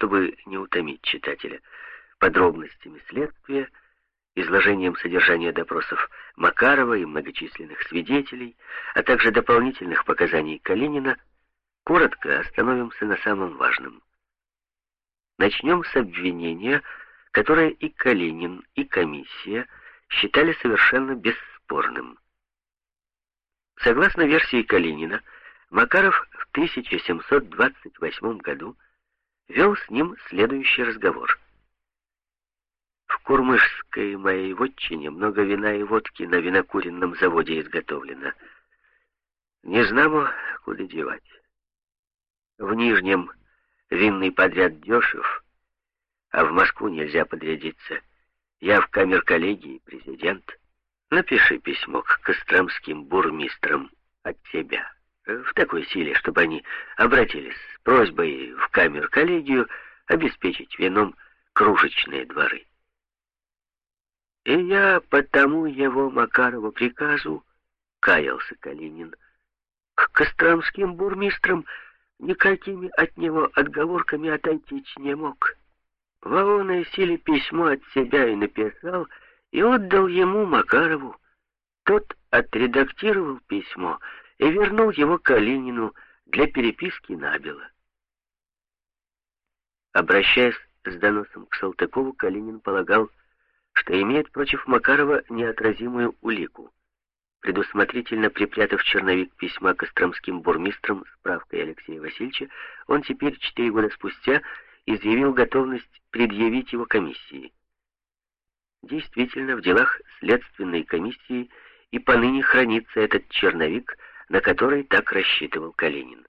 чтобы не утомить читателя, подробностями следствия, изложением содержания допросов Макарова и многочисленных свидетелей, а также дополнительных показаний Калинина, коротко остановимся на самом важном. Начнем с обвинения, которое и Калинин, и комиссия считали совершенно бесспорным. Согласно версии Калинина, Макаров в 1728 году вел с ним следующий разговор. В Курмышской моей вотчине много вина и водки на винокуренном заводе изготовлено. Не знамо, куда девать. В Нижнем винный подряд дешев, а в Москву нельзя подрядиться. Я в камер коллегии президент. Напиши письмо к костромским бурмистрам от тебя. В такой силе, чтобы они обратились с просьбой в камер коллегию обеспечить вином кружечные дворы. И я по тому его Макарову приказу, каялся Калинин, к костромским бурмистрам никакими от него отговорками отойти не мог. В овной силе письмо от себя и написал, и отдал ему Макарову. Тот отредактировал письмо и вернул его Калинину для переписки набело. Обращаясь с доносом к Салтыкову, Калинин полагал, что имеет против Макарова неотразимую улику. Предусмотрительно припрятав черновик письма костромским бурмистрам с Алексея Васильевича, он теперь, четыре года спустя, изъявил готовность предъявить его комиссии. Действительно, в делах следственной комиссии и поныне хранится этот черновик, на который так рассчитывал Калинин.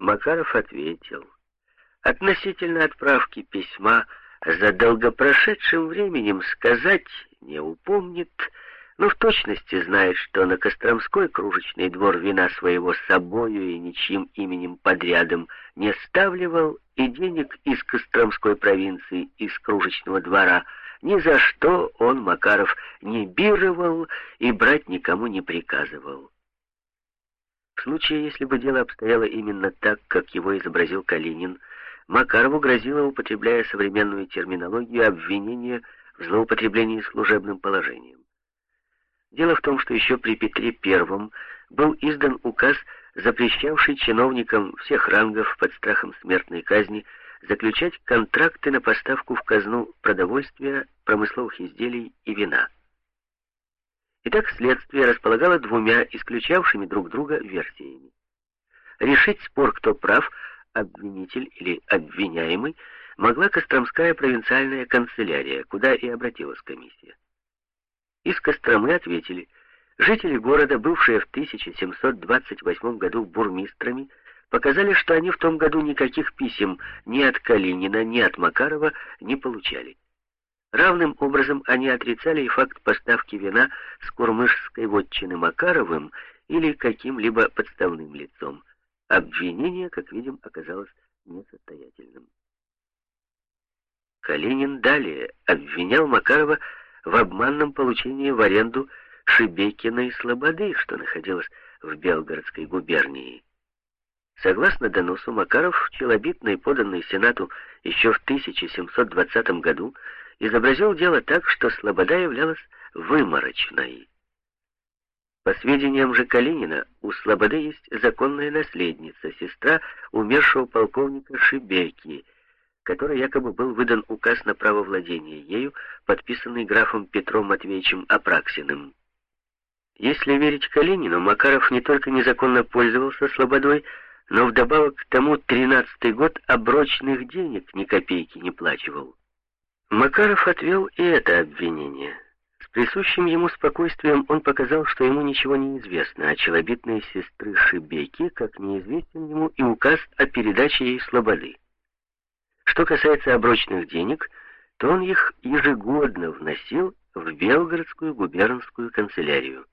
Макаров ответил. Относительно отправки письма за долгопрошедшим временем сказать не упомнит, но в точности знает, что на Костромской кружечный двор вина своего собою и ничьим именем подрядом не ставливал, и денег из Костромской провинции, из кружечного двора, ни за что он, Макаров, не бировал и брать никому не приказывал. В случае, если бы дело обстояло именно так, как его изобразил Калинин, Макарову грозило, употребляя современную терминологию, обвинение в злоупотреблении служебным положением. Дело в том, что еще при Петре I был издан указ, запрещавший чиновникам всех рангов под страхом смертной казни заключать контракты на поставку в казну продовольствия, промысловых изделий и вина. Итак, следствие располагало двумя исключавшими друг друга версиями. Решить спор, кто прав, обвинитель или обвиняемый, могла Костромская провинциальная канцелярия, куда и обратилась комиссия. Из Костромы ответили, жители города, бывшие в 1728 году бурмистрами, показали, что они в том году никаких писем ни от Калинина, ни от Макарова не получали. Равным образом они отрицали и факт поставки вина с курмышской вотчины Макаровым или каким-либо подставным лицом. Обвинение, как видим, оказалось несостоятельным. Калинин далее обвинял Макарова в обманном получении в аренду Шибекиной Слободы, что находилась в Белгородской губернии. Согласно доносу, Макаров в челобитной, поданной Сенату еще в 1720 году, изобразил дело так, что Слобода являлась выморочной. По сведениям же Калинина, у Слободы есть законная наследница, сестра умершего полковника Шибеки, которой якобы был выдан указ на право владения ею, подписанный графом Петром Матвеевичем Апраксиным. Если верить Калинину, Макаров не только незаконно пользовался слободой, но вдобавок к тому тринадцатый год оброчных денег ни копейки не плачивал. Макаров отвел и это обвинение. С присущим ему спокойствием он показал, что ему ничего не известно о челобитной сестры Шибеки, как неизвестен ему и указ о передаче ей слободы. Что касается оброчных денег, то он их ежегодно вносил в Белгородскую губернскую канцелярию.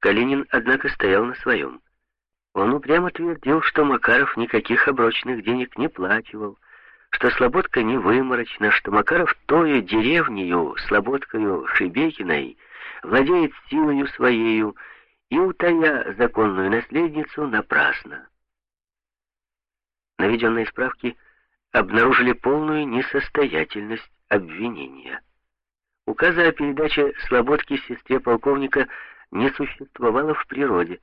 Калинин, однако, стоял на своем. Он упрямо твердил, что Макаров никаких оброчных денег не плативал, что Слободка не выморочна, что Макаров тою деревнею, Слободкою Шибекиной, владеет силою своею и, утая законную наследницу, напрасно. Наведенные справки обнаружили полную несостоятельность обвинения. Указа о передаче Слободки сестре полковника не существовало в природе.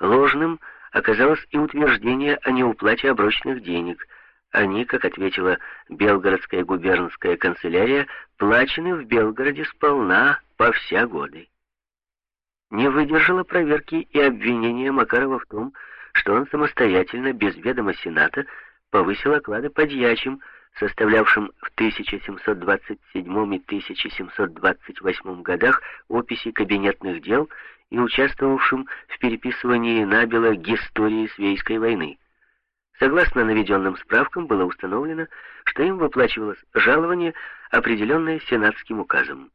Ложным оказалось и утверждение о неуплате оброчных денег. Они, как ответила Белгородская губернская канцелярия, плачены в Белгороде сполна по вся годы. Не выдержало проверки и обвинение Макарова в том, что он самостоятельно, без ведома Сената, повысил оклады подьячим, составлявшим в 1727 и 1728 годах описи кабинетных дел и участвовавшим в переписывании набело истории Свейской войны. Согласно наведенным справкам было установлено, что им выплачивалось жалование, определенное сенатским указом.